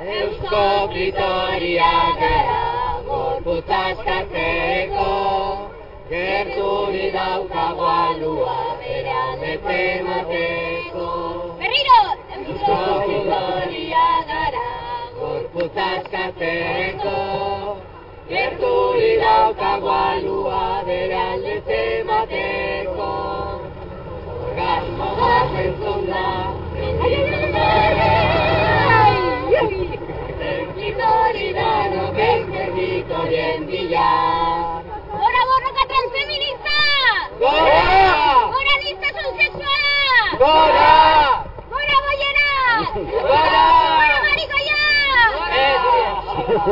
Eusko Pritoria gara, gorputz askatzeko, gertu ni daukago alua, bere alde temateko. Berriro! Eusko Pritoria gara, gorputz askatzeko, gertu ni daukago alua, bere alde temateko. bien Villar. ¡Hora borroca transfeminista! ¡Hora! ¡Hora lista transexual! ¡Hora! ¡Hora bollera!